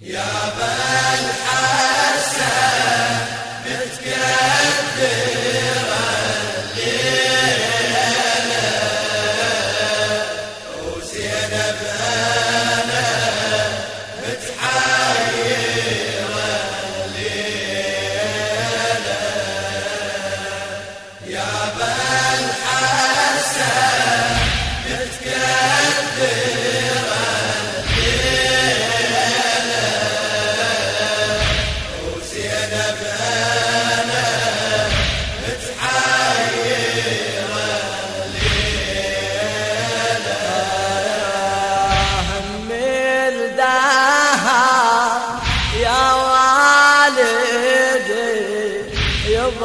يا بن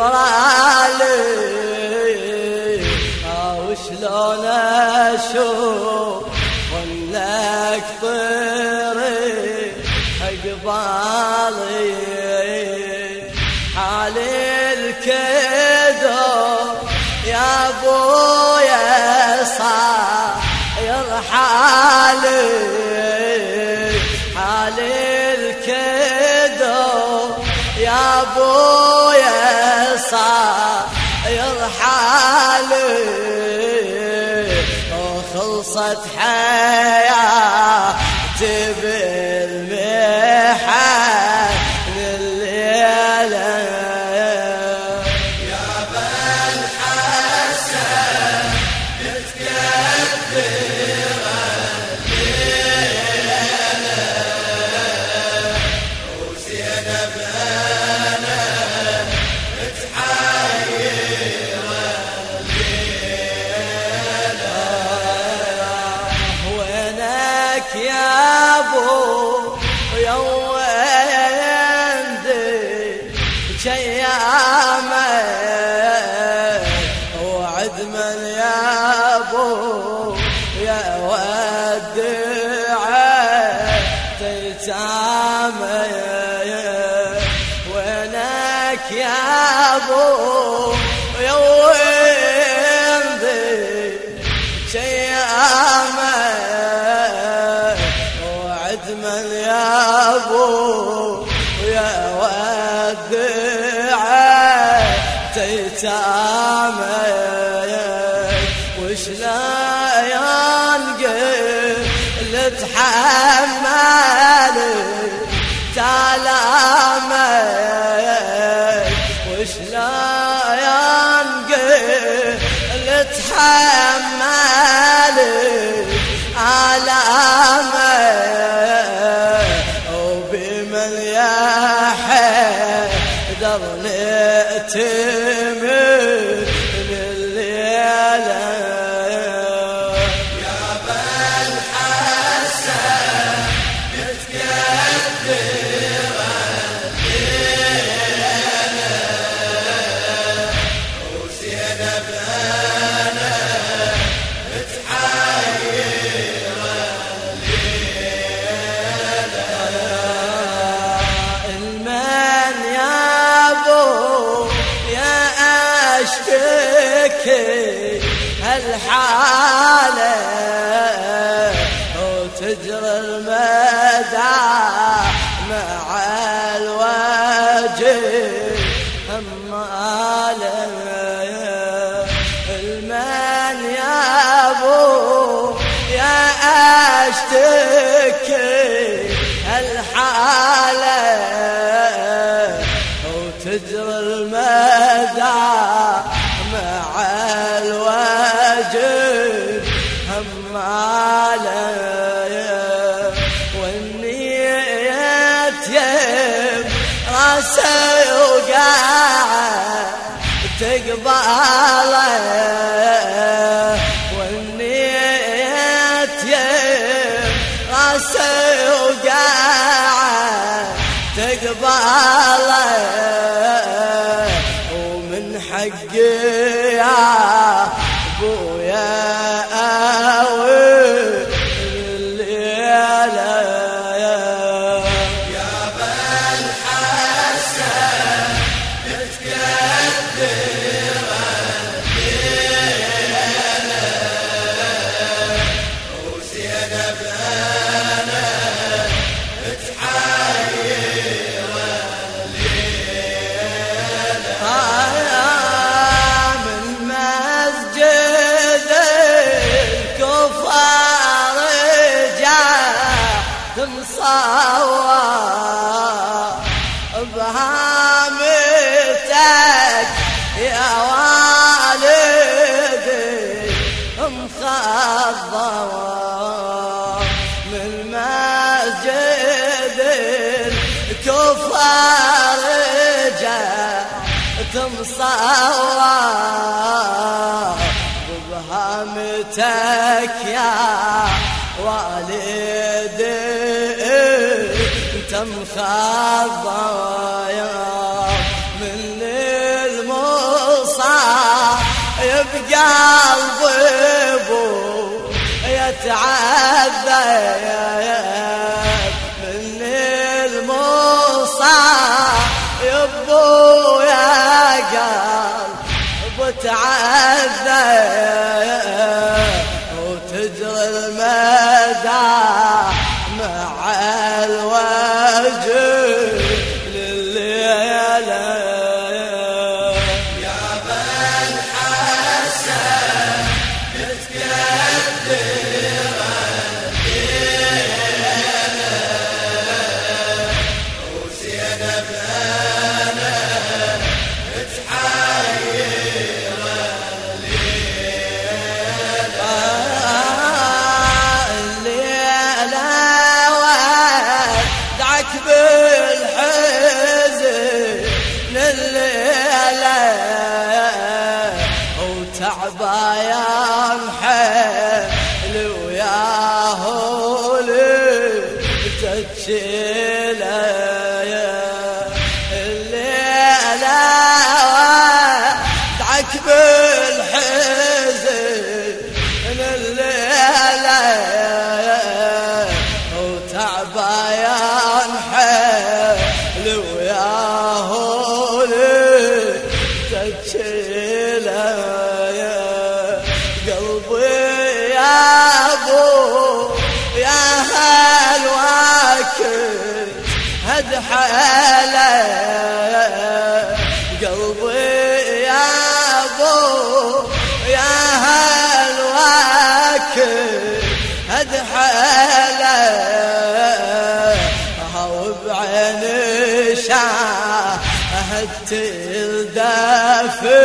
علي وشلون أشوف؟ لك طيري قبالي حال الكدو يا أبويا صاير حالي حال الكدو يا أبويا حالي وخلصت حياتي شيامك وعد من يا أبو يا ودعك تيتامك وينك يا أبو؟ تيتامك وش لا ينقل تحمل. تلامك وش لا ينقل تحمل. آلامك وبمن يا حيدر أنا متحير المن يا ابو يا اشتكي هالحالة وتجري اشتكي تمصور بهامتك يا والدي انت مخضر من المصايب قلب ابو يتعذب. تتشيله الليلة ودعك بالحزن الليلة وتعبان حيل هد حاله قلبي يا أبو يا هالواكب هد حاله هاو بعين شاهدت الدافر